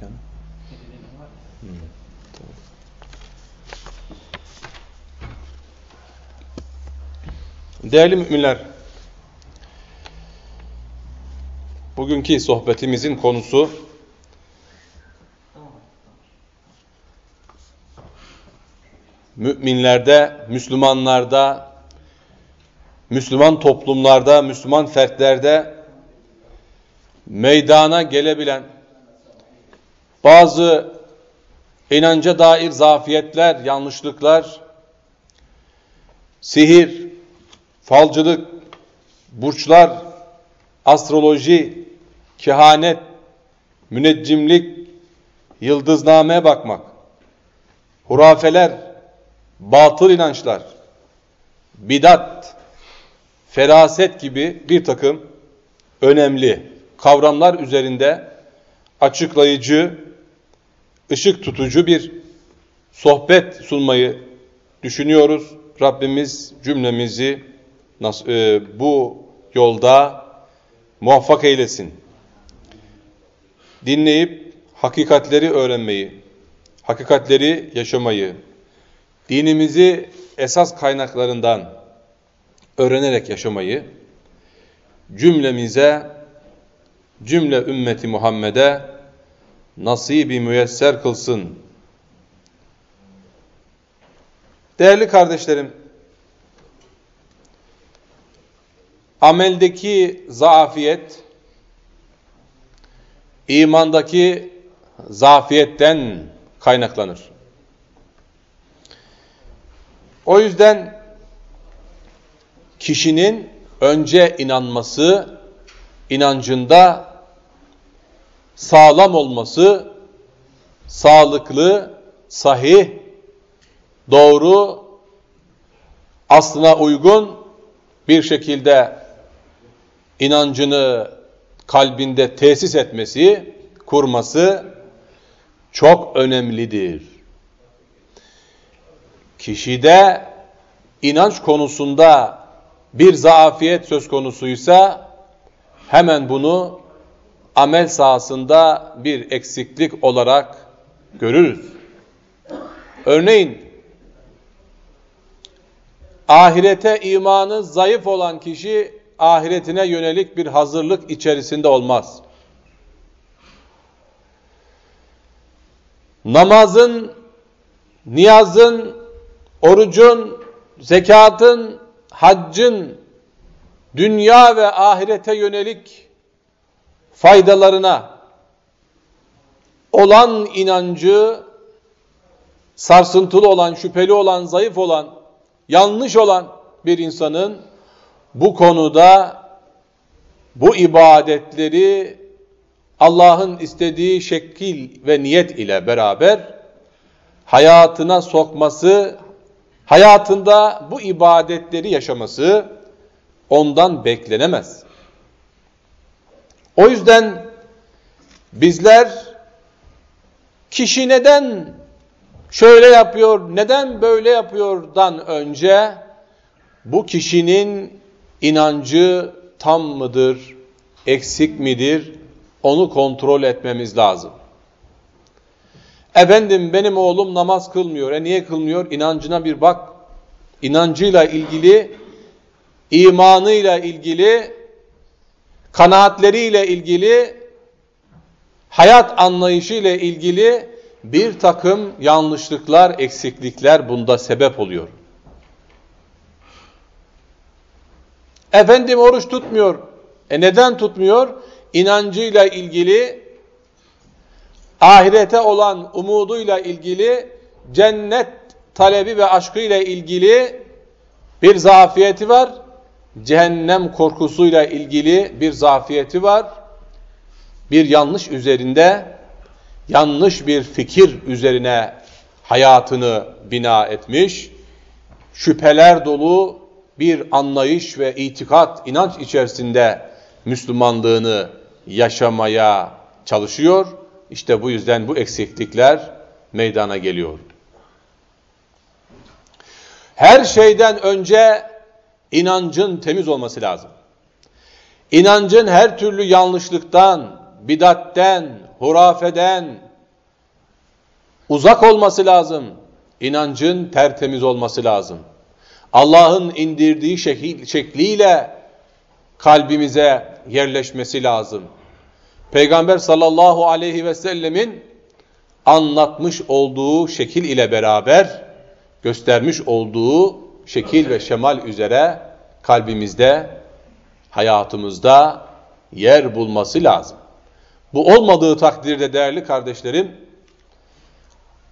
Mekanı? Ya. Değerli müminler, bugünkü sohbetimizin konusu müminlerde, Müslümanlarda, Müslüman toplumlarda, Müslüman fertlerde meydana gelebilen bazı inanca dair zafiyetler, yanlışlıklar, sihir, falcılık, burçlar, astroloji, kehanet, müneccimlik, yıldıznameye bakmak, hurafeler, batıl inançlar, bidat, feraset gibi bir takım önemli kavramlar üzerinde açıklayıcı, ışık tutucu bir sohbet sunmayı düşünüyoruz. Rabbimiz cümlemizi e, bu yolda muvaffak eylesin. Dinleyip hakikatleri öğrenmeyi, hakikatleri yaşamayı, dinimizi esas kaynaklarından öğrenerek yaşamayı cümlemize, cümle ümmeti Muhammed'e nasibi müyesser kılsın. Değerli kardeşlerim, ameldeki zafiyet, imandaki zafiyetten kaynaklanır. O yüzden kişinin önce inanması, inancında sağlam olması, sağlıklı, sahih, doğru, aslına uygun bir şekilde inancını kalbinde tesis etmesi, kurması çok önemlidir. Kişide inanç konusunda bir zaafiyet söz konusuysa hemen bunu amel sahasında bir eksiklik olarak görürüz. Örneğin ahirete imanı zayıf olan kişi ahiretine yönelik bir hazırlık içerisinde olmaz. Namazın, niyazın, orucun, zekatın, haccın dünya ve ahirete yönelik faydalarına olan inancı sarsıntılı olan, şüpheli olan, zayıf olan, yanlış olan bir insanın bu konuda bu ibadetleri Allah'ın istediği şekil ve niyet ile beraber hayatına sokması, hayatında bu ibadetleri yaşaması ondan beklenemez. O yüzden bizler kişi neden şöyle yapıyor, neden böyle yapıyordan önce bu kişinin inancı tam mıdır, eksik midir onu kontrol etmemiz lazım. Efendim benim oğlum namaz kılmıyor. E niye kılmıyor? İnancına bir bak. İnancıyla ilgili, imanıyla ilgili, kanaatleriyle ilgili, hayat anlayışıyla ilgili bir takım yanlışlıklar, eksiklikler bunda sebep oluyor. Efendim oruç tutmuyor. E neden tutmuyor? İnancıyla ilgili, ahirete olan umuduyla ilgili, cennet talebi ve aşkıyla ilgili bir zafiyeti var. Cehennem korkusuyla ilgili bir zafiyeti var. Bir yanlış üzerinde, yanlış bir fikir üzerine hayatını bina etmiş, şüpheler dolu bir anlayış ve itikat, inanç içerisinde Müslümanlığını yaşamaya çalışıyor. İşte bu yüzden bu eksiklikler meydana geliyor. Her şeyden önce inancın temiz olması lazım. İnancın her türlü yanlışlıktan, bidatten, hurafeden uzak olması lazım. İnancın tertemiz olması lazım. Allah'ın indirdiği şekliyle kalbimize yerleşmesi lazım. Peygamber sallallahu aleyhi ve sellemin anlatmış olduğu şekil ile beraber göstermiş olduğu şekil ve şemal üzere kalbimizde, hayatımızda yer bulması lazım. Bu olmadığı takdirde değerli kardeşlerim,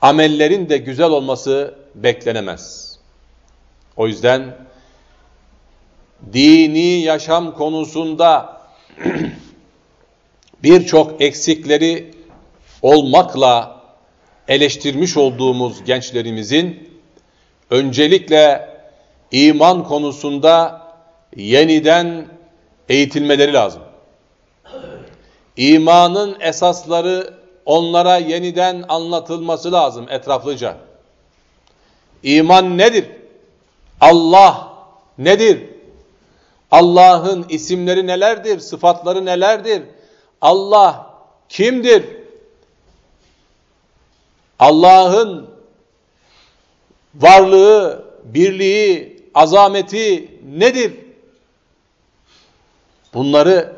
amellerin de güzel olması beklenemez. O yüzden dini yaşam konusunda birçok eksikleri olmakla eleştirmiş olduğumuz gençlerimizin öncelikle iman konusunda yeniden eğitilmeleri lazım. İmanın esasları onlara yeniden anlatılması lazım etraflıca. İman nedir? Allah nedir? Allah'ın isimleri nelerdir? Sıfatları nelerdir? Allah kimdir? Allah'ın varlığı, birliği, azameti nedir? Bunları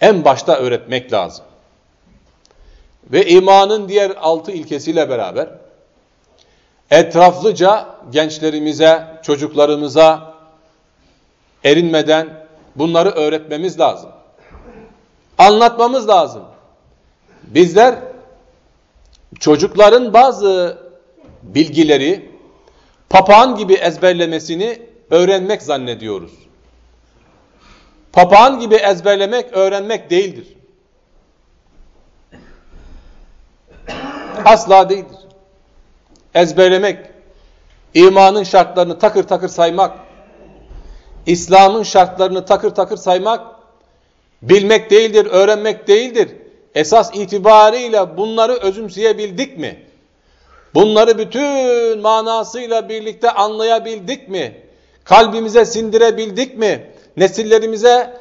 en başta öğretmek lazım. Ve imanın diğer altı ilkesiyle beraber etraflıca gençlerimize, çocuklarımıza erinmeden bunları öğretmemiz lazım. Anlatmamız lazım. Bizler çocukların bazı bilgileri papağan gibi ezberlemesini öğrenmek zannediyoruz. Papağan gibi ezberlemek öğrenmek değildir. Asla değildir. Ezberlemek, imanın şartlarını takır takır saymak, İslam'ın şartlarını takır takır saymak, bilmek değildir, öğrenmek değildir. Esas itibariyle bunları özümseyebildik mi? Bunları bütün manasıyla birlikte anlayabildik mi? Kalbimize sindirebildik mi? Nesillerimize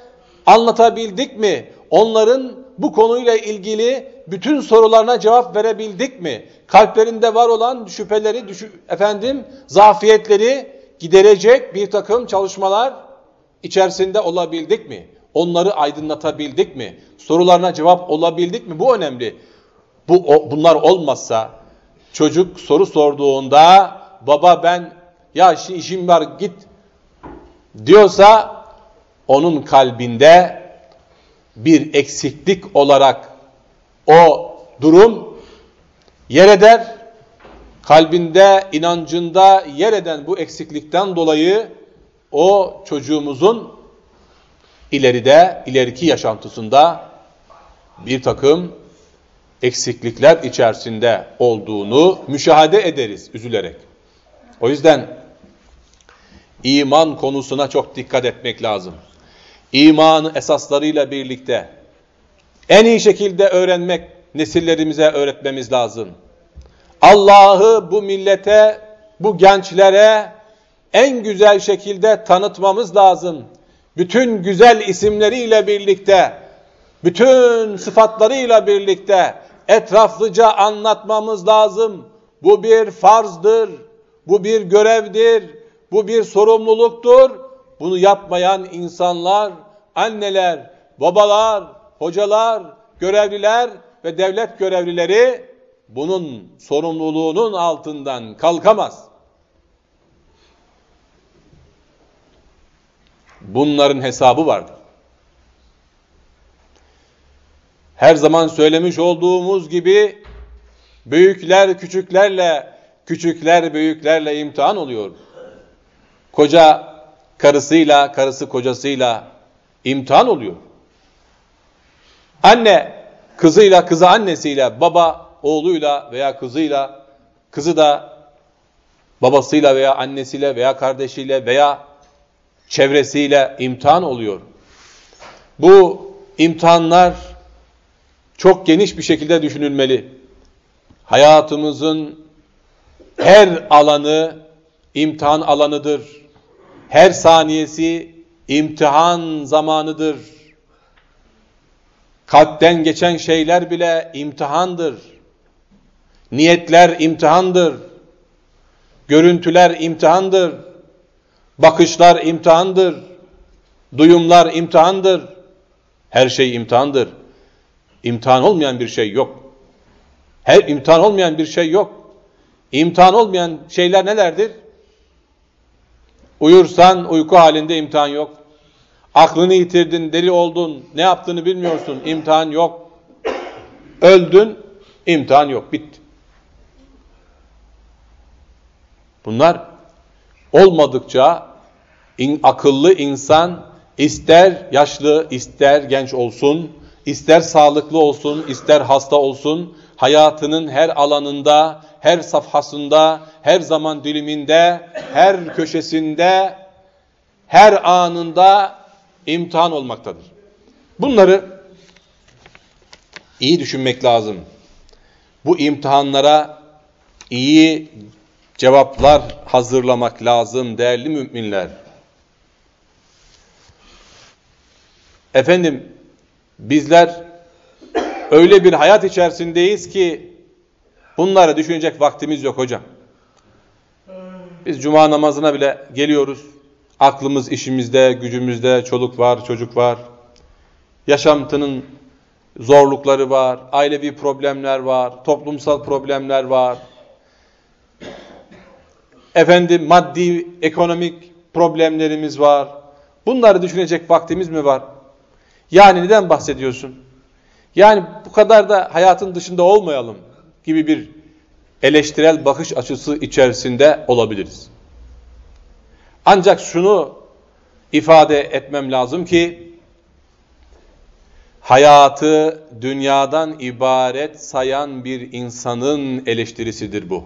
anlatabildik mi? Onların bu konuyla ilgili bütün sorularına cevap verebildik mi? Kalplerinde var olan şüpheleri, efendim, zafiyetleri giderecek bir takım çalışmalar içerisinde olabildik mi? Onları aydınlatabildik mi? Sorularına cevap olabildik mi? Bu önemli. Bu o, bunlar olmazsa çocuk soru sorduğunda baba ben ya işim var git diyorsa onun kalbinde bir eksiklik olarak o durum yer eder. Kalbinde, inancında yer eden bu eksiklikten dolayı o çocuğumuzun ileride, ileriki yaşantısında bir takım eksiklikler içerisinde olduğunu müşahede ederiz üzülerek. O yüzden iman konusuna çok dikkat etmek lazım. İmanı esaslarıyla birlikte en iyi şekilde öğrenmek, nesillerimize öğretmemiz lazım. Allah'ı bu millete, bu gençlere en güzel şekilde tanıtmamız lazım. Bütün güzel isimleriyle birlikte, bütün sıfatlarıyla birlikte etraflıca anlatmamız lazım. Bu bir farzdır, bu bir görevdir, bu bir sorumluluktur. Bunu yapmayan insanlar, anneler, babalar, hocalar, görevliler ve devlet görevlileri bunun sorumluluğunun altından kalkamaz. Bunların hesabı vardır. Her zaman söylemiş olduğumuz gibi büyükler küçüklerle, küçükler büyüklerle imtihan oluyor. Koca karısıyla, karısı kocasıyla imtihan oluyor. Anne kızıyla, kızı annesiyle, baba oğluyla veya kızıyla, kızı da babasıyla veya annesiyle veya kardeşiyle veya çevresiyle imtihan oluyor. Bu imtihanlar çok geniş bir şekilde düşünülmeli. Hayatımızın her alanı imtihan alanıdır. Her saniyesi imtihan zamanıdır. Kalpten geçen şeyler bile imtihandır. Niyetler imtihandır. Görüntüler imtihandır. Bakışlar imtihandır. Duyumlar imtihandır. Her şey imtihandır. İmtihan olmayan bir şey yok. Her imtihan olmayan bir şey yok. İmtihan olmayan şeyler nelerdir? Uyursan uyku halinde imtihan yok. Aklını yitirdin, deli oldun, ne yaptığını bilmiyorsun, imtihan yok. Öldün, imtihan yok, bitti. Bunlar olmadıkça in, akıllı insan ister yaşlı, ister genç olsun, ister sağlıklı olsun, ister hasta olsun, hayatının her alanında, her safhasında, her zaman diliminde, her köşesinde, her anında imtihan olmaktadır. Bunları iyi düşünmek lazım. Bu imtihanlara iyi cevaplar hazırlamak lazım değerli müminler. Efendim bizler öyle bir hayat içerisindeyiz ki bunları düşünecek vaktimiz yok hocam. Biz cuma namazına bile geliyoruz. Aklımız işimizde, gücümüzde, çoluk var, çocuk var. Yaşantının zorlukları var, ailevi problemler var, toplumsal problemler var. Efendim maddi, ekonomik problemlerimiz var. Bunları düşünecek vaktimiz mi var? Yani neden bahsediyorsun? Yani bu kadar da hayatın dışında olmayalım gibi bir eleştirel bakış açısı içerisinde olabiliriz. Ancak şunu ifade etmem lazım ki hayatı dünyadan ibaret sayan bir insanın eleştirisidir bu.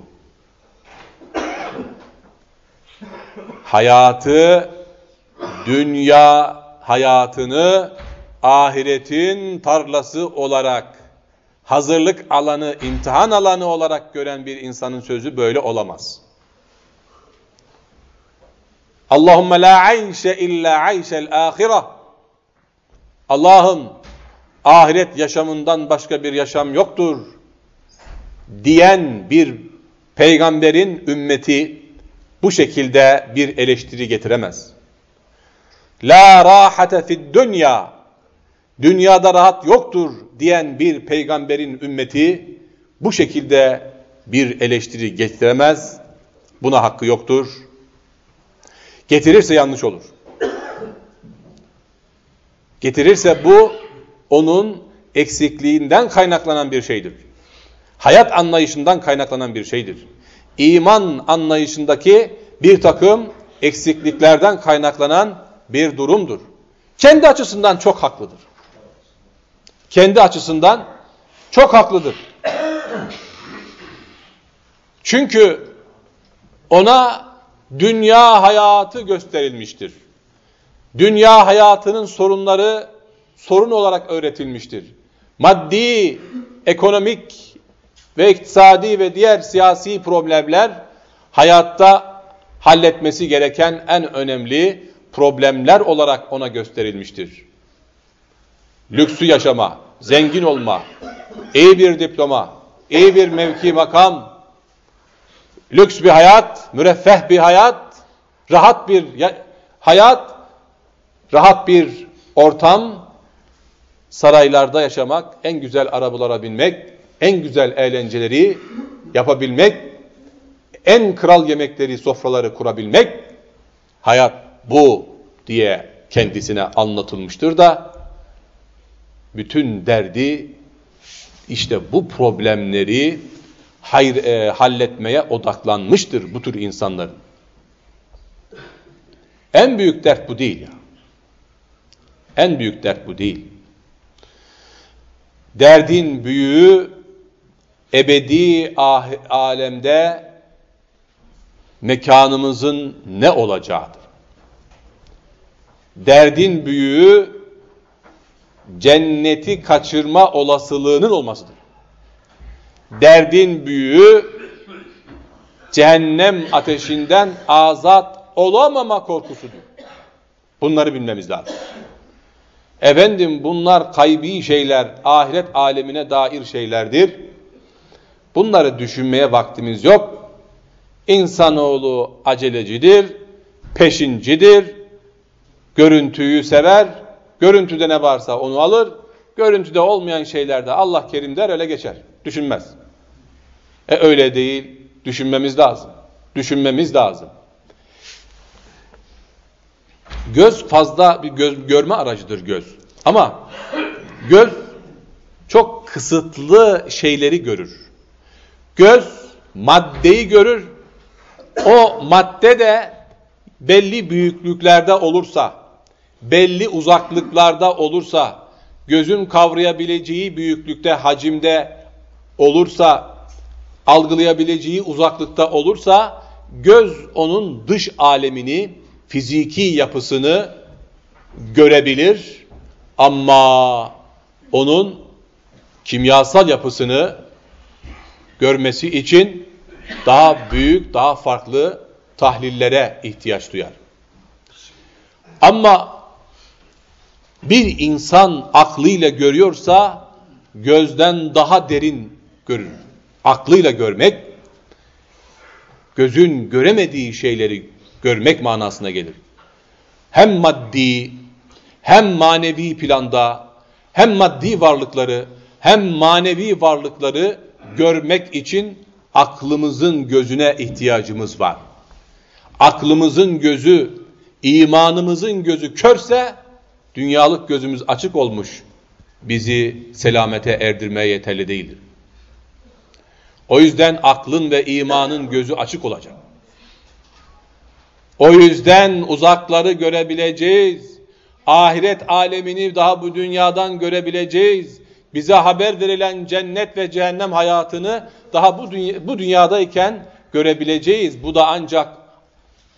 Hayatı dünya hayatını ahiretin tarlası olarak hazırlık alanı, imtihan alanı olarak gören bir insanın sözü böyle olamaz. Allahümme la ayşe illa ayşel ahire. Allah'ım ahiret yaşamından başka bir yaşam yoktur diyen bir peygamberin ümmeti bu şekilde bir eleştiri getiremez. La rahate fid dünya. Dünyada rahat yoktur diyen bir peygamberin ümmeti bu şekilde bir eleştiri getiremez. Buna hakkı yoktur. Getirirse yanlış olur. Getirirse bu onun eksikliğinden kaynaklanan bir şeydir. Hayat anlayışından kaynaklanan bir şeydir. İman anlayışındaki bir takım eksikliklerden kaynaklanan bir durumdur. Kendi açısından çok haklıdır. Kendi açısından çok haklıdır. Çünkü ona dünya hayatı gösterilmiştir. Dünya hayatının sorunları sorun olarak öğretilmiştir. Maddi, ekonomik ve iktisadi ve diğer siyasi problemler hayatta halletmesi gereken en önemli problemler olarak ona gösterilmiştir. Lüksü yaşama, zengin olma, iyi bir diploma, iyi bir mevki makam, lüks bir hayat, müreffeh bir hayat, rahat bir hayat, rahat bir ortam, saraylarda yaşamak, en güzel arabalara binmek, en güzel eğlenceleri yapabilmek, en kral yemekleri, sofraları kurabilmek, hayat bu diye kendisine anlatılmıştır da, bütün derdi işte bu problemleri hayır, e, halletmeye odaklanmıştır bu tür insanların. En büyük dert bu değil ya. En büyük dert bu değil. Derdin büyüğü ebedi alemde mekanımızın ne olacağıdır. Derdin büyüğü cenneti kaçırma olasılığının olmasıdır. Derdin büyüğü cehennem ateşinden azat olamama korkusudur. Bunları bilmemiz lazım. Efendim bunlar kaybi şeyler, ahiret alemine dair şeylerdir. Bunları düşünmeye vaktimiz yok. İnsanoğlu acelecidir, peşincidir, görüntüyü sever, görüntüde ne varsa onu alır, görüntüde olmayan şeylerde Allah kerim der öyle geçer, düşünmez. E öyle değil, düşünmemiz lazım, düşünmemiz lazım. Göz fazla bir göz, görme aracıdır göz. Ama göz çok kısıtlı şeyleri görür. Göz maddeyi görür. O madde de belli büyüklüklerde olursa, belli uzaklıklarda olursa, gözün kavrayabileceği büyüklükte, hacimde olursa, algılayabileceği uzaklıkta olursa, göz onun dış alemini, fiziki yapısını görebilir ama onun kimyasal yapısını görmesi için daha büyük, daha farklı tahlillere ihtiyaç duyar. Ama bir insan aklıyla görüyorsa gözden daha derin görür. Aklıyla görmek gözün göremediği şeyleri görmek manasına gelir. Hem maddi hem manevi planda hem maddi varlıkları hem manevi varlıkları görmek için aklımızın gözüne ihtiyacımız var. Aklımızın gözü, imanımızın gözü körse dünyalık gözümüz açık olmuş. Bizi selamete erdirmeye yeterli değildir. O yüzden aklın ve imanın gözü açık olacak. O yüzden uzakları görebileceğiz. Ahiret alemini daha bu dünyadan görebileceğiz. Bize haber verilen cennet ve cehennem hayatını daha bu, dünya, bu dünyadayken görebileceğiz. Bu da ancak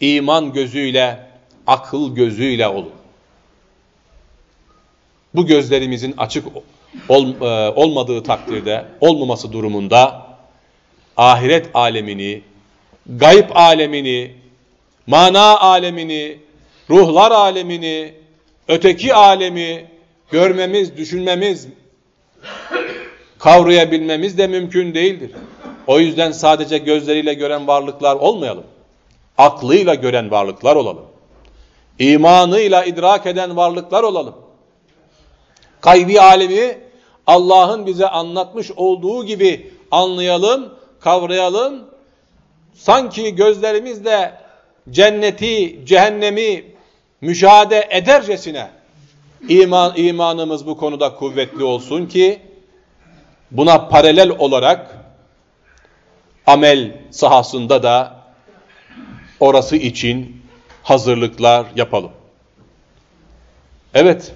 iman gözüyle, akıl gözüyle olur. Bu gözlerimizin açık ol, e, olmadığı takdirde, olmaması durumunda ahiret alemini, gayb alemini, mana alemini, ruhlar alemini, öteki alemi görmemiz, düşünmemiz, kavrayabilmemiz de mümkün değildir. O yüzden sadece gözleriyle gören varlıklar olmayalım. Aklıyla gören varlıklar olalım. İmanıyla idrak eden varlıklar olalım. Kaybi alemi Allah'ın bize anlatmış olduğu gibi anlayalım, kavrayalım. Sanki gözlerimizle cenneti, cehennemi müşahede edercesine iman, imanımız bu konuda kuvvetli olsun ki buna paralel olarak amel sahasında da orası için hazırlıklar yapalım. Evet,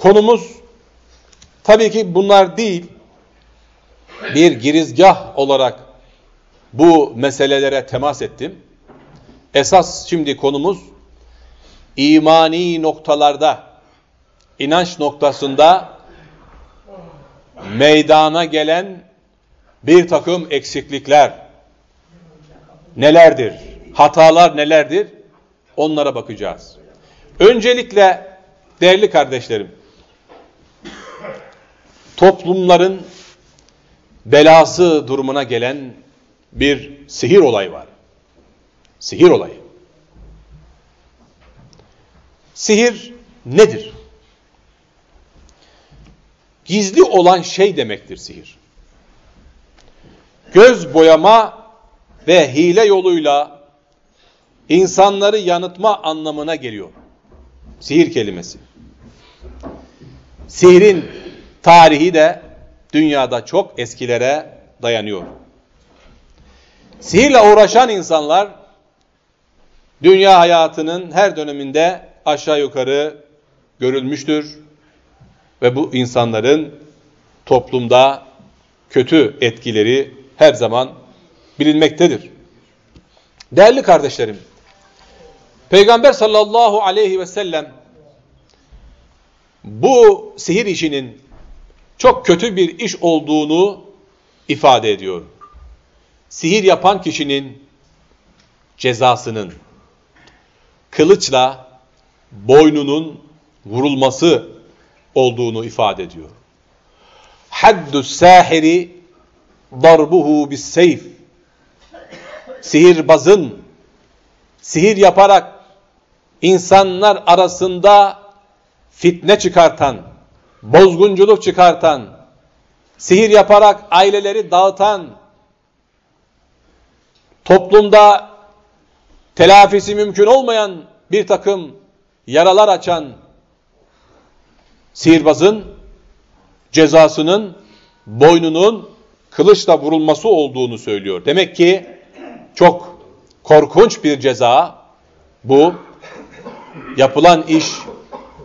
konumuz tabii ki bunlar değil, bir girizgah olarak bu meselelere temas ettim. Esas şimdi konumuz imani noktalarda, inanç noktasında meydana gelen bir takım eksiklikler nelerdir? Hatalar nelerdir? Onlara bakacağız. Öncelikle değerli kardeşlerim, toplumların belası durumuna gelen bir sihir olayı var. Sihir olayı. Sihir nedir? Gizli olan şey demektir sihir. Göz boyama ve hile yoluyla insanları yanıtma anlamına geliyor. Sihir kelimesi. Sihrin tarihi de dünyada çok eskilere dayanıyor. Sihirle uğraşan insanlar dünya hayatının her döneminde aşağı yukarı görülmüştür. Ve bu insanların toplumda kötü etkileri her zaman bilinmektedir. Değerli kardeşlerim, Peygamber sallallahu aleyhi ve sellem bu sihir işinin çok kötü bir iş olduğunu ifade ediyor. Sihir yapan kişinin cezasının kılıçla boynunun vurulması olduğunu ifade ediyor. Haddü sahiri darbuhu bis seyf. Sihirbazın sihir yaparak insanlar arasında fitne çıkartan, bozgunculuk çıkartan, sihir yaparak aileleri dağıtan, toplumda telafisi mümkün olmayan bir takım yaralar açan sihirbazın cezasının boynunun kılıçla vurulması olduğunu söylüyor. Demek ki çok korkunç bir ceza bu. Yapılan iş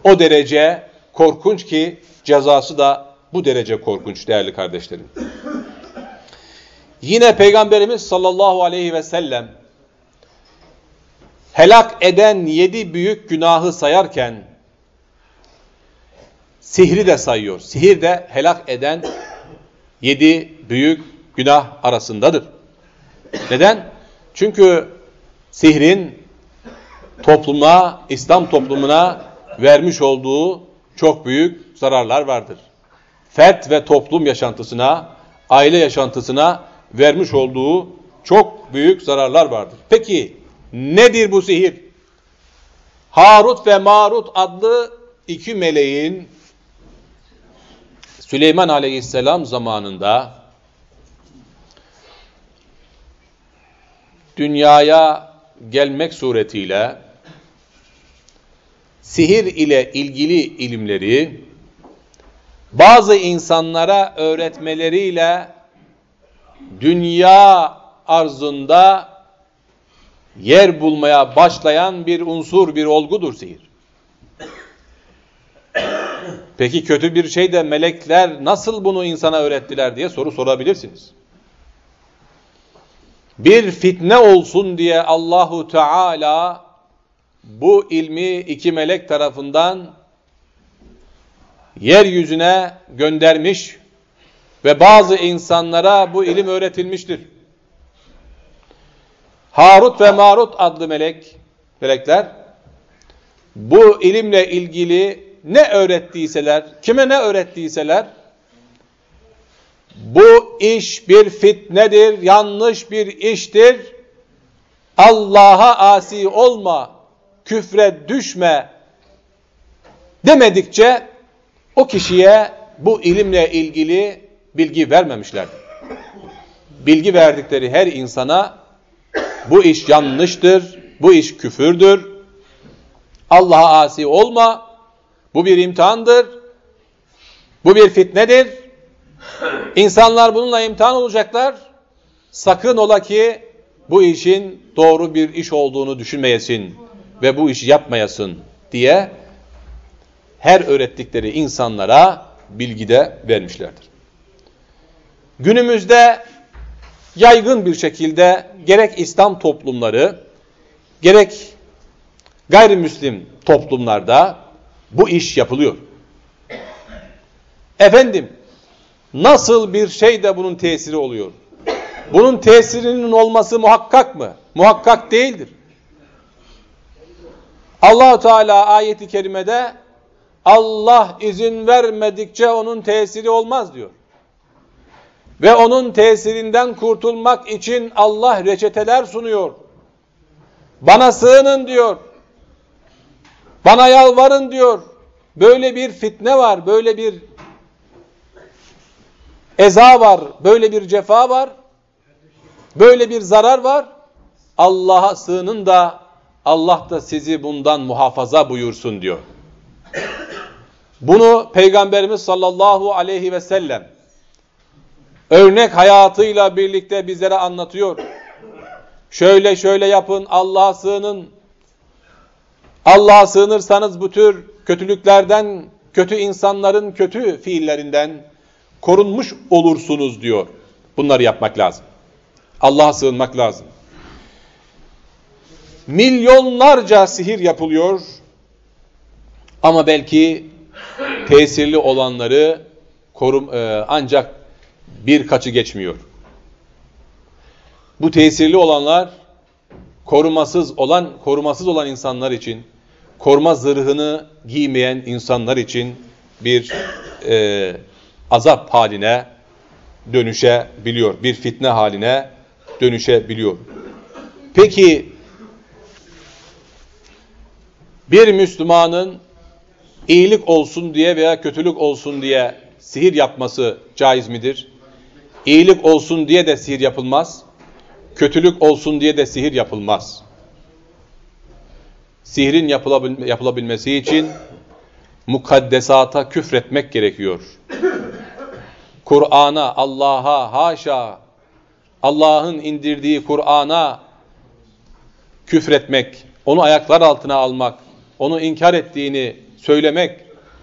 o derece korkunç ki cezası da bu derece korkunç değerli kardeşlerim. Yine Peygamberimiz sallallahu aleyhi ve sellem helak eden yedi büyük günahı sayarken sihri de sayıyor. Sihir de helak eden yedi büyük günah arasındadır. Neden? Çünkü sihrin topluma, İslam toplumuna vermiş olduğu çok büyük zararlar vardır. Fert ve toplum yaşantısına, aile yaşantısına vermiş olduğu çok büyük zararlar vardır. Peki nedir bu sihir? Harut ve Marut adlı iki meleğin Süleyman Aleyhisselam zamanında dünyaya gelmek suretiyle sihir ile ilgili ilimleri bazı insanlara öğretmeleriyle dünya arzında yer bulmaya başlayan bir unsur, bir olgudur sihir. Peki kötü bir şey de melekler nasıl bunu insana öğrettiler diye soru sorabilirsiniz. Bir fitne olsun diye Allahu Teala bu ilmi iki melek tarafından yeryüzüne göndermiş ve bazı insanlara bu ilim öğretilmiştir. Harut ve Marut adlı melek, melekler bu ilimle ilgili ne öğrettiyseler, kime ne öğrettiyseler bu iş bir fitnedir, yanlış bir iştir. Allah'a asi olma, küfre düşme demedikçe o kişiye bu ilimle ilgili bilgi vermemişler. Bilgi verdikleri her insana bu iş yanlıştır, bu iş küfürdür, Allah'a asi olma, bu bir imtihandır, bu bir fitnedir. İnsanlar bununla imtihan olacaklar. Sakın ola ki bu işin doğru bir iş olduğunu düşünmeyesin ve bu işi yapmayasın diye her öğrettikleri insanlara bilgide vermişlerdir. Günümüzde yaygın bir şekilde gerek İslam toplumları gerek gayrimüslim toplumlarda bu iş yapılıyor. Efendim nasıl bir şey de bunun tesiri oluyor? Bunun tesirinin olması muhakkak mı? Muhakkak değildir. Allah Teala ayeti kerimede Allah izin vermedikçe onun tesiri olmaz diyor. Ve onun tesirinden kurtulmak için Allah reçeteler sunuyor. Bana sığının diyor. Bana yalvarın diyor. Böyle bir fitne var, böyle bir eza var, böyle bir cefa var, böyle bir zarar var. Allah'a sığının da Allah da sizi bundan muhafaza buyursun diyor. Bunu Peygamberimiz sallallahu aleyhi ve sellem örnek hayatıyla birlikte bizlere anlatıyor. Şöyle şöyle yapın, Allah'a sığının, Allah'a sığınırsanız bu tür kötülüklerden, kötü insanların kötü fiillerinden korunmuş olursunuz diyor. Bunları yapmak lazım. Allah'a sığınmak lazım. Milyonlarca sihir yapılıyor ama belki tesirli olanları korum, e, ancak birkaçı geçmiyor. Bu tesirli olanlar korumasız olan korumasız olan insanlar için, koruma zırhını giymeyen insanlar için bir e, azap haline dönüşebiliyor. Bir fitne haline dönüşebiliyor. Peki bir Müslümanın iyilik olsun diye veya kötülük olsun diye sihir yapması caiz midir? İyilik olsun diye de sihir yapılmaz. Kötülük olsun diye de sihir yapılmaz. Sihrin yapılabil yapılabilmesi için mukaddesata küfretmek gerekiyor. Kur'an'a, Allah'a, haşa, Allah'ın indirdiği Kur'an'a küfretmek, onu ayaklar altına almak, onu inkar ettiğini söylemek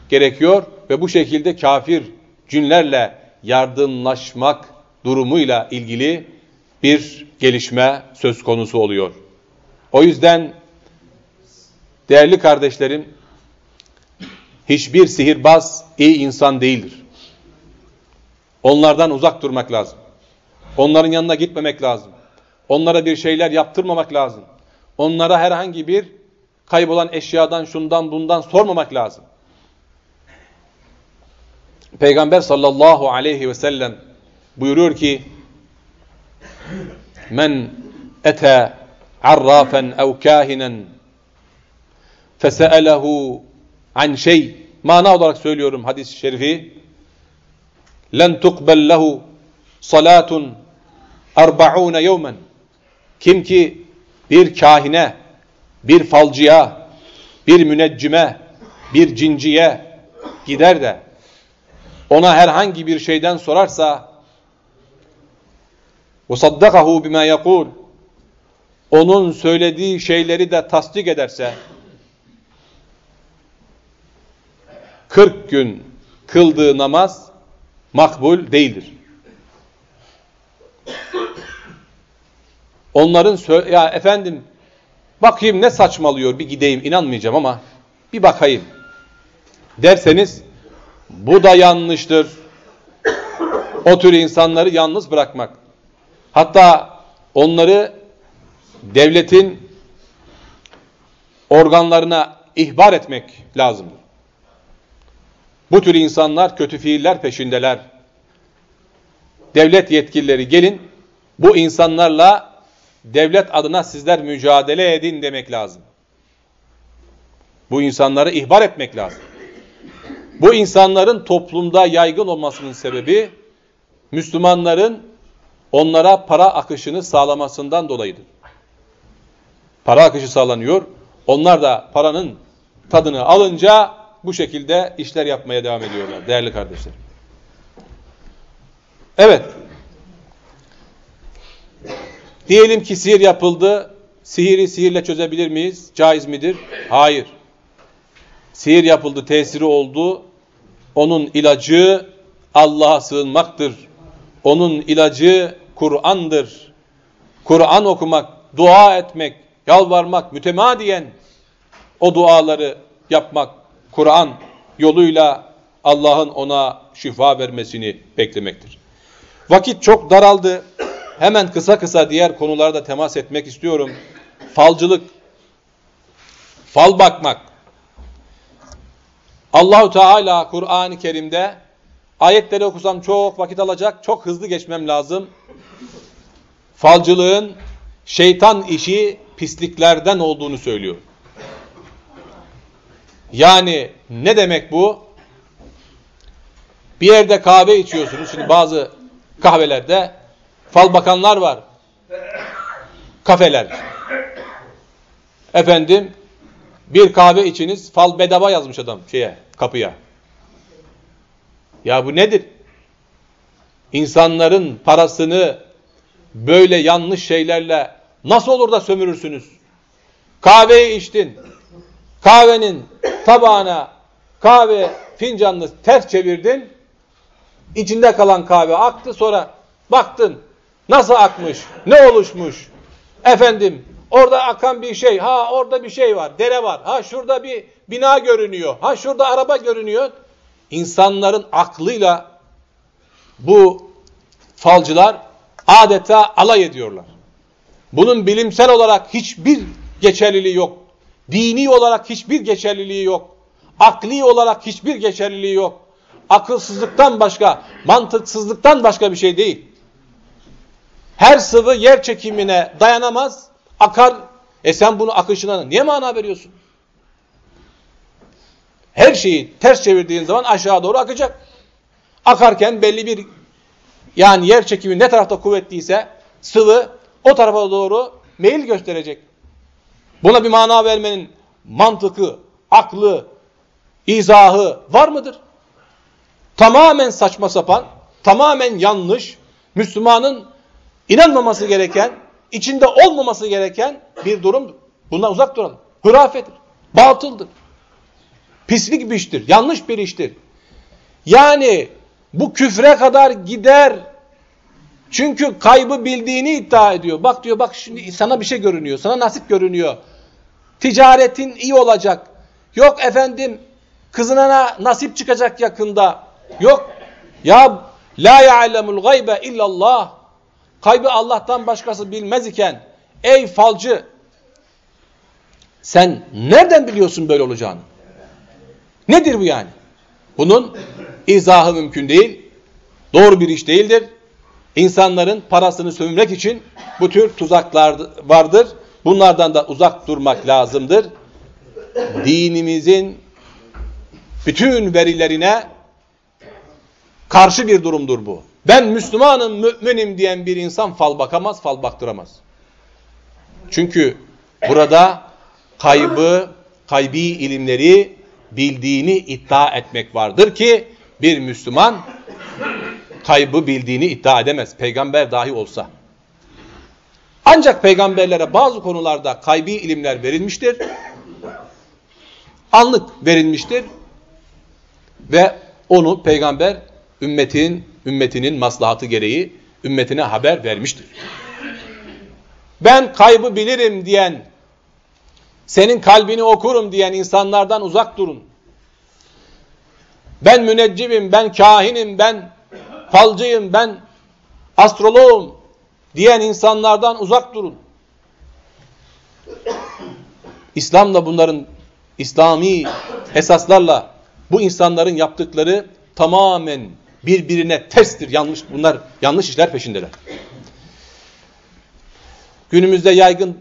gerekiyor ve bu şekilde kafir cünlerle yardımlaşmak durumuyla ilgili bir gelişme söz konusu oluyor. O yüzden değerli kardeşlerim hiçbir sihirbaz iyi insan değildir. Onlardan uzak durmak lazım. Onların yanına gitmemek lazım. Onlara bir şeyler yaptırmamak lazım. Onlara herhangi bir kaybolan eşyadan, şundan, bundan sormamak lazım. Peygamber sallallahu aleyhi ve sellem buyuruyor ki Men ete arrafen ev kahinen feseelehu an şey. Mana olarak söylüyorum hadis-i şerifi. Len tukbel lehu salatun arba'une yevmen. Kim ki bir kahine bir falcıya bir müneccime bir cinciye gider de ona herhangi bir şeyden sorarsa وَصَدَّقَهُ بِمَا يَقُولُ Onun söylediği şeyleri de tasdik ederse 40 gün kıldığı namaz makbul değildir. Onların ya efendim bakayım ne saçmalıyor bir gideyim inanmayacağım ama bir bakayım derseniz bu da yanlıştır. O tür insanları yalnız bırakmak. Hatta onları devletin organlarına ihbar etmek lazımdır. Bu tür insanlar kötü fiiller peşindeler. Devlet yetkilileri gelin bu insanlarla devlet adına sizler mücadele edin demek lazım. Bu insanları ihbar etmek lazım. Bu insanların toplumda yaygın olmasının sebebi Müslümanların onlara para akışını sağlamasından dolayıdır. Para akışı sağlanıyor. Onlar da paranın tadını alınca bu şekilde işler yapmaya devam ediyorlar değerli kardeşler. Evet. Diyelim ki sihir yapıldı. Sihiri sihirle çözebilir miyiz? Caiz midir? Hayır. Sihir yapıldı, tesiri oldu. Onun ilacı Allah'a sığınmaktır. Onun ilacı Kur'an'dır. Kur'an okumak, dua etmek, yalvarmak, mütemadiyen o duaları yapmak, Kur'an yoluyla Allah'ın ona şifa vermesini beklemektir. Vakit çok daraldı. Hemen kısa kısa diğer konularda temas etmek istiyorum. Falcılık, fal bakmak. Allahu Teala Kur'an-ı Kerim'de ayetleri okusam çok vakit alacak, çok hızlı geçmem lazım. Falcılığın şeytan işi pisliklerden olduğunu söylüyor. Yani ne demek bu? Bir yerde kahve içiyorsunuz. Şimdi bazı kahvelerde fal bakanlar var. Kafeler. Efendim bir kahve içiniz fal bedava yazmış adam şeye kapıya. Ya bu nedir? İnsanların parasını böyle yanlış şeylerle nasıl olur da sömürürsünüz? Kahveyi içtin. Kahvenin tabağına kahve fincanını ters çevirdin. İçinde kalan kahve aktı sonra baktın nasıl akmış, ne oluşmuş. Efendim orada akan bir şey, ha orada bir şey var, dere var, ha şurada bir bina görünüyor, ha şurada araba görünüyor. İnsanların aklıyla bu falcılar adeta alay ediyorlar. Bunun bilimsel olarak hiçbir geçerliliği yok. Dini olarak hiçbir geçerliliği yok. Akli olarak hiçbir geçerliliği yok. Akılsızlıktan başka, mantıksızlıktan başka bir şey değil. Her sıvı yer çekimine dayanamaz, akar. E sen bunu akışına niye mana veriyorsun? Her şeyi ters çevirdiğin zaman aşağı doğru akacak. Akarken belli bir yani yer çekimi ne tarafta kuvvetliyse sıvı o tarafa doğru meyil gösterecek. Buna bir mana vermenin mantıkı, aklı, izahı var mıdır? Tamamen saçma sapan, tamamen yanlış, Müslümanın inanmaması gereken, içinde olmaması gereken bir durum. Bundan uzak duralım. Hırafedir, batıldır. Pislik bir iştir, yanlış bir iştir. Yani bu küfre kadar gider. Çünkü kaybı bildiğini iddia ediyor. Bak diyor bak şimdi sana bir şey görünüyor, sana nasip görünüyor. Ticaretin iyi olacak. Yok efendim kızına nasip çıkacak yakında. Yok ya la ya'lemul gaybe illallah. Kaybı Allah'tan başkası bilmez iken ey falcı sen nereden biliyorsun böyle olacağını? Nedir bu yani? Bunun izahı mümkün değil. Doğru bir iş değildir. İnsanların parasını sömürmek için bu tür tuzaklar vardır. Bunlardan da uzak durmak lazımdır. Dinimizin bütün verilerine karşı bir durumdur bu. Ben Müslümanım, müminim diyen bir insan fal bakamaz, fal baktıramaz. Çünkü burada kaybı, kaybi ilimleri bildiğini iddia etmek vardır ki bir Müslüman kaybı bildiğini iddia edemez. Peygamber dahi olsa. Ancak peygamberlere bazı konularda kaybi ilimler verilmiştir. Anlık verilmiştir. Ve onu peygamber ümmetin ümmetinin maslahatı gereği ümmetine haber vermiştir. Ben kaybı bilirim diyen, senin kalbini okurum diyen insanlardan uzak durun. Ben müneccimim, ben kahinim, ben falcıyım, ben astroloğum diyen insanlardan uzak durun. İslam da bunların İslami esaslarla bu insanların yaptıkları tamamen birbirine terstir. Yanlış bunlar yanlış işler peşindeler. Günümüzde yaygın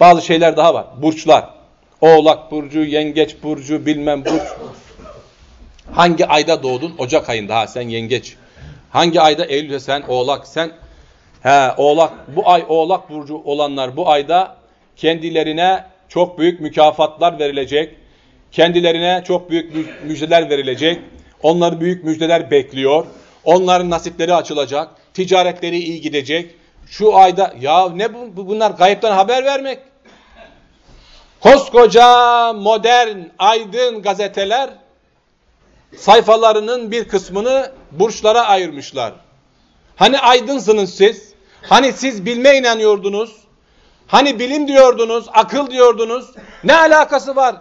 bazı şeyler daha var. Burçlar. Oğlak burcu, yengeç burcu, bilmem burç. Hangi ayda doğdun? Ocak ayında. Ha sen yengeç. Hangi ayda? Eylül'de sen oğlak. Sen he oğlak. Bu ay oğlak burcu olanlar bu ayda kendilerine çok büyük mükafatlar verilecek. Kendilerine çok büyük müjdeler verilecek. Onları büyük müjdeler bekliyor. Onların nasipleri açılacak. Ticaretleri iyi gidecek. Şu ayda ya ne bu bunlar gayipten haber vermek. Koskoca modern aydın gazeteler sayfalarının bir kısmını burçlara ayırmışlar. Hani aydınsınız siz? Hani siz bilme inanıyordunuz? Hani bilim diyordunuz, akıl diyordunuz? Ne alakası var?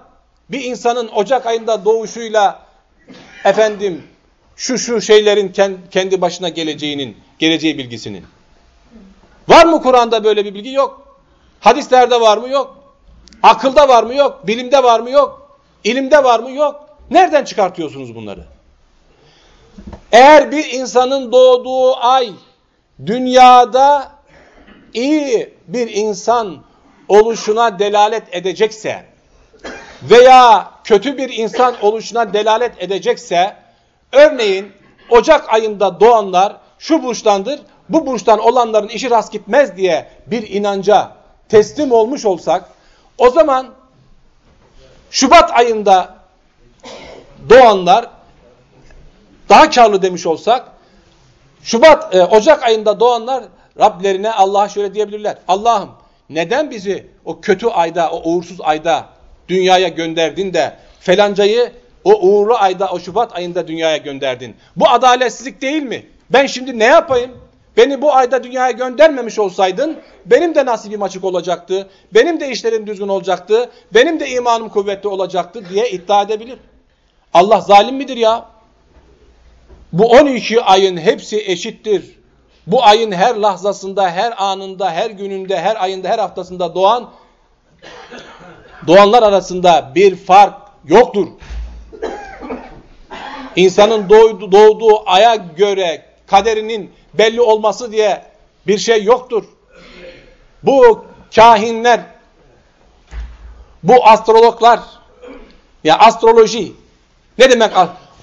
Bir insanın Ocak ayında doğuşuyla efendim şu şu şeylerin kendi başına geleceğinin, geleceği bilgisinin. Var mı Kur'an'da böyle bir bilgi? Yok. Hadislerde var mı? Yok. Akılda var mı? Yok. Bilimde var mı? Yok. İlimde var mı? Yok. Nereden çıkartıyorsunuz bunları? Eğer bir insanın doğduğu ay dünyada iyi bir insan oluşuna delalet edecekse veya kötü bir insan oluşuna delalet edecekse örneğin Ocak ayında doğanlar şu burçtandır, bu burçtan olanların işi rast gitmez diye bir inanca teslim olmuş olsak o zaman Şubat ayında doğanlar daha karlı demiş olsak Şubat, e, Ocak ayında doğanlar Rablerine Allah'a şöyle diyebilirler. Allah'ım neden bizi o kötü ayda, o uğursuz ayda dünyaya gönderdin de felancayı o uğurlu ayda, o Şubat ayında dünyaya gönderdin. Bu adaletsizlik değil mi? Ben şimdi ne yapayım? Beni bu ayda dünyaya göndermemiş olsaydın benim de nasibim açık olacaktı. Benim de işlerim düzgün olacaktı. Benim de imanım kuvvetli olacaktı diye iddia edebilir. Allah zalim midir ya? Bu 12 ayın hepsi eşittir. Bu ayın her lahzasında, her anında, her gününde, her ayında, her haftasında doğan doğanlar arasında bir fark yoktur. İnsanın doğdu, doğduğu aya göre kaderinin belli olması diye bir şey yoktur. Bu kahinler, bu astrologlar, ya astroloji ne demek?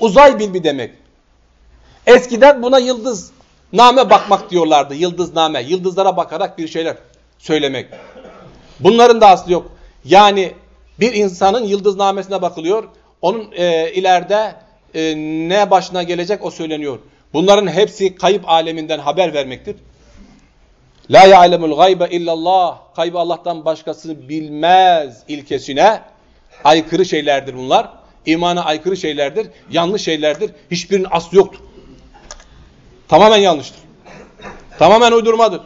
Uzay bilmi demek. Eskiden buna yıldız name bakmak diyorlardı. Yıldız name. Yıldızlara bakarak bir şeyler söylemek. Bunların da aslı yok. Yani bir insanın yıldız namesine bakılıyor. Onun e, ileride e, ne başına gelecek o söyleniyor. Bunların hepsi kayıp aleminden haber vermektir. La ya'lemul gaybe illallah. Kaybı Allah'tan başkası bilmez ilkesine aykırı şeylerdir bunlar. İmana aykırı şeylerdir, yanlış şeylerdir. Hiçbirinin aslı yoktur. Tamamen yanlıştır. Tamamen uydurmadır.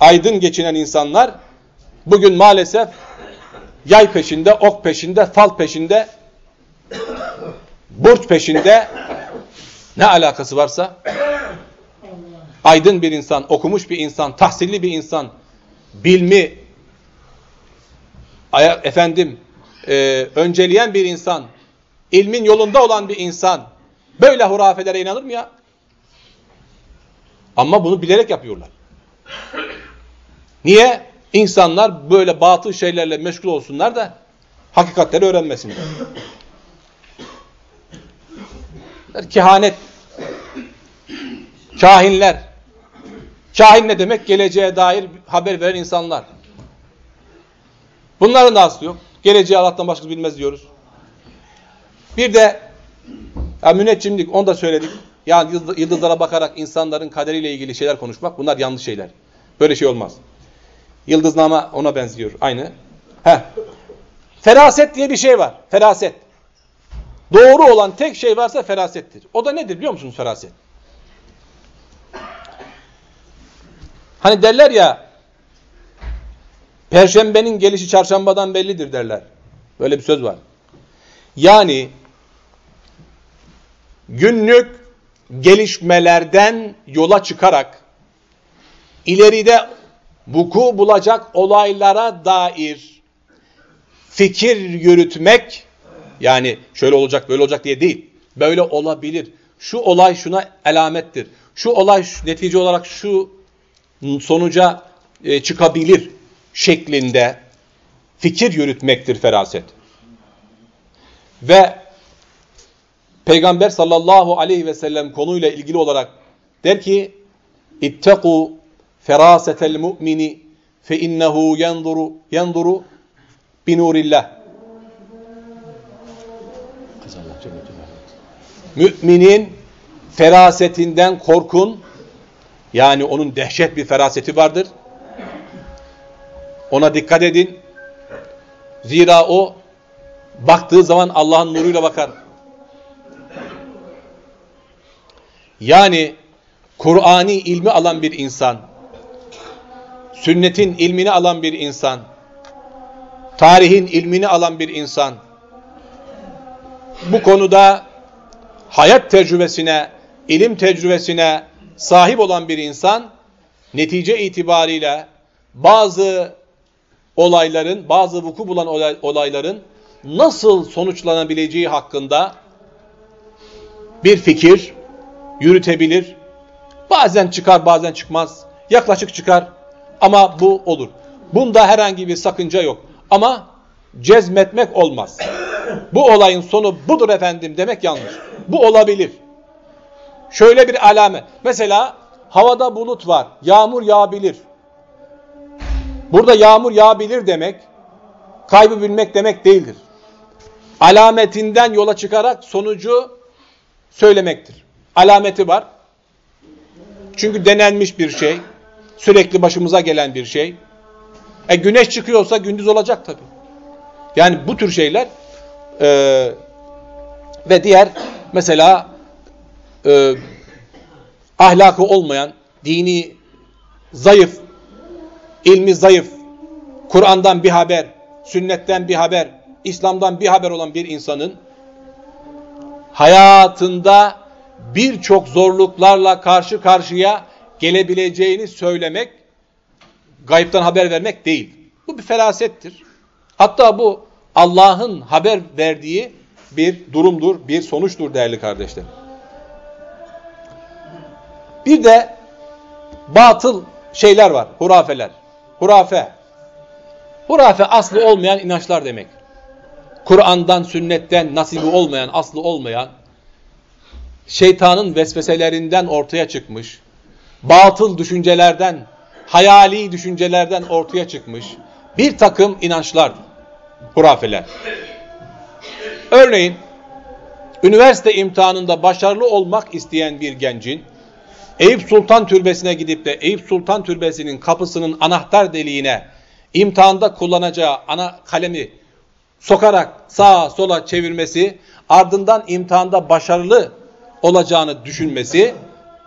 Aydın geçinen insanlar bugün maalesef yay peşinde, ok peşinde, fal peşinde, burç peşinde ne alakası varsa aydın bir insan, okumuş bir insan, tahsilli bir insan, bilmi, efendim, e, önceleyen bir insan, ilmin yolunda olan bir insan, Böyle hurafelere inanır mı ya? Ama bunu bilerek yapıyorlar. Niye? İnsanlar böyle batıl şeylerle meşgul olsunlar da hakikatleri öğrenmesinler. Kehanet, kahinler. Kahin ne demek? Geleceğe dair haber veren insanlar. Bunların da aslı yok. Geleceği Allah'tan başkası bilmez diyoruz. Bir de ya müneccimlik onu da söyledik. Yani yıldızlara bakarak insanların kaderiyle ilgili şeyler konuşmak bunlar yanlış şeyler. Böyle şey olmaz. Yıldıznama ona benziyor. Aynı. Heh. Feraset diye bir şey var. Feraset. Doğru olan tek şey varsa ferasettir. O da nedir biliyor musunuz feraset? Hani derler ya Perşembenin gelişi çarşambadan bellidir derler. Böyle bir söz var. Yani günlük gelişmelerden yola çıkarak ileride vuku bulacak olaylara dair fikir yürütmek yani şöyle olacak böyle olacak diye değil. Böyle olabilir. Şu olay şuna alamettir. Şu olay netice olarak şu sonuca e, çıkabilir şeklinde fikir yürütmektir feraset. Ve Peygamber sallallahu aleyhi ve sellem konuyla ilgili olarak der ki İtteku ferasetel mu'mini fe innehu yenduru yenduru binurillah. Müminin ferasetinden korkun. Yani onun dehşet bir feraseti vardır. Ona dikkat edin. Zira o baktığı zaman Allah'ın nuruyla bakar. Yani Kur'ani ilmi alan bir insan, sünnetin ilmini alan bir insan, tarihin ilmini alan bir insan, bu konuda hayat tecrübesine, ilim tecrübesine sahip olan bir insan, netice itibariyle bazı olayların, bazı vuku bulan olayların nasıl sonuçlanabileceği hakkında bir fikir, yürütebilir. Bazen çıkar bazen çıkmaz. Yaklaşık çıkar ama bu olur. Bunda herhangi bir sakınca yok. Ama cezmetmek olmaz. Bu olayın sonu budur efendim demek yanlış. Bu olabilir. Şöyle bir alamet. Mesela havada bulut var. Yağmur yağabilir. Burada yağmur yağabilir demek kaybı bilmek demek değildir. Alametinden yola çıkarak sonucu söylemektir alameti var. Çünkü denenmiş bir şey. Sürekli başımıza gelen bir şey. E güneş çıkıyorsa gündüz olacak tabii. Yani bu tür şeyler e, ve diğer mesela e, ahlakı olmayan, dini zayıf, ilmi zayıf, Kur'an'dan bir haber, sünnetten bir haber, İslam'dan bir haber olan bir insanın hayatında birçok zorluklarla karşı karşıya gelebileceğini söylemek, gayipten haber vermek değil. Bu bir felasettir. Hatta bu Allah'ın haber verdiği bir durumdur, bir sonuçtur değerli kardeşler. Bir de batıl şeyler var, hurafeler. Hurafe. Hurafe aslı olmayan inançlar demek. Kur'an'dan, sünnetten nasibi olmayan, aslı olmayan, şeytanın vesveselerinden ortaya çıkmış, batıl düşüncelerden, hayali düşüncelerden ortaya çıkmış bir takım inançlar, hurafeler. Örneğin, üniversite imtihanında başarılı olmak isteyen bir gencin, Eyüp Sultan Türbesi'ne gidip de Eyüp Sultan Türbesi'nin kapısının anahtar deliğine imtihanda kullanacağı ana kalemi sokarak sağa sola çevirmesi, ardından imtihanda başarılı olacağını düşünmesi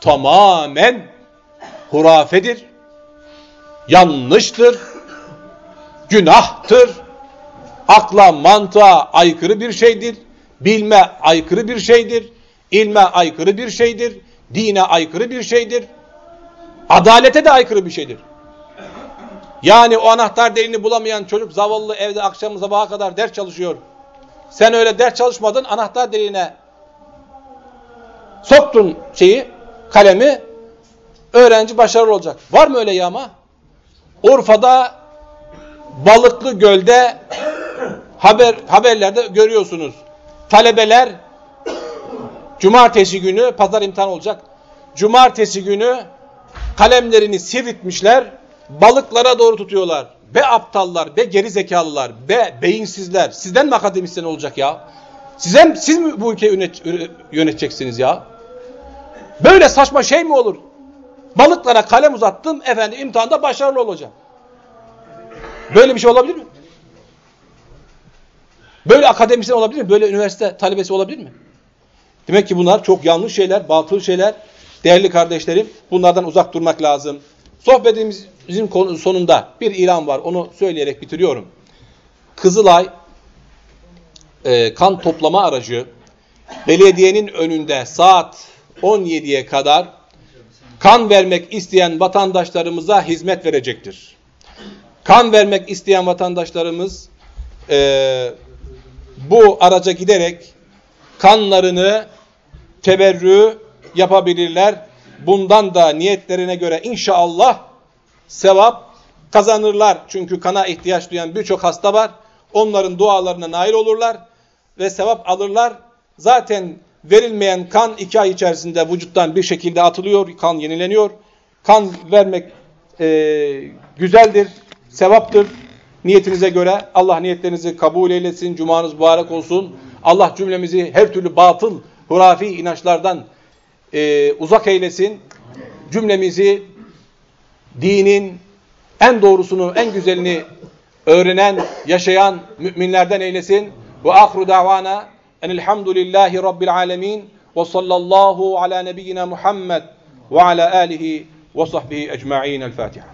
tamamen hurafedir, yanlıştır, günahtır, akla mantığa aykırı bir şeydir, bilme aykırı bir şeydir, ilme aykırı bir şeydir, dine aykırı bir şeydir, adalete de aykırı bir şeydir. Yani o anahtar deliğini bulamayan çocuk zavallı evde akşam sabaha kadar ders çalışıyor. Sen öyle ders çalışmadın anahtar deliğine soktun şeyi kalemi öğrenci başarılı olacak. Var mı öyle yağma? Urfa'da Balıklı Göl'de haber haberlerde görüyorsunuz. Talebeler cumartesi günü pazar imtihan olacak. Cumartesi günü kalemlerini sivritmişler balıklara doğru tutuyorlar. Be aptallar, be geri zekalılar, be beyinsizler. Sizden mi akademisyen olacak ya? Size, siz mi bu ülkeyi yönet, yöneteceksiniz ya? Böyle saçma şey mi olur? Balıklara kalem uzattım, efendim imtihanda başarılı olacağım. Böyle bir şey olabilir mi? Böyle akademisyen olabilir mi? Böyle üniversite talebesi olabilir mi? Demek ki bunlar çok yanlış şeyler, batıl şeyler. Değerli kardeşlerim, bunlardan uzak durmak lazım. Sohbetimizin sonunda bir ilan var. Onu söyleyerek bitiriyorum. Kızılay e, kan toplama aracı belediyenin önünde saat 17'ye kadar kan vermek isteyen vatandaşlarımıza hizmet verecektir. Kan vermek isteyen vatandaşlarımız e, bu araca giderek kanlarını teberrü yapabilirler bundan da niyetlerine göre inşallah sevap kazanırlar. Çünkü kana ihtiyaç duyan birçok hasta var. Onların dualarına nail olurlar ve sevap alırlar. Zaten verilmeyen kan iki ay içerisinde vücuttan bir şekilde atılıyor, kan yenileniyor. Kan vermek e, güzeldir, sevaptır. Niyetinize göre Allah niyetlerinizi kabul eylesin, cumanız mübarek olsun. Allah cümlemizi her türlü batıl, hurafi inançlardan e, uzak eylesin. Cümlemizi dinin en doğrusunu, en güzelini öğrenen, yaşayan müminlerden eylesin. Ve ahru davana أن الحمد لله رب العالمين وصلى الله على نبينا محمد وعلى آله وصحبه أجمعين. الفاتحة.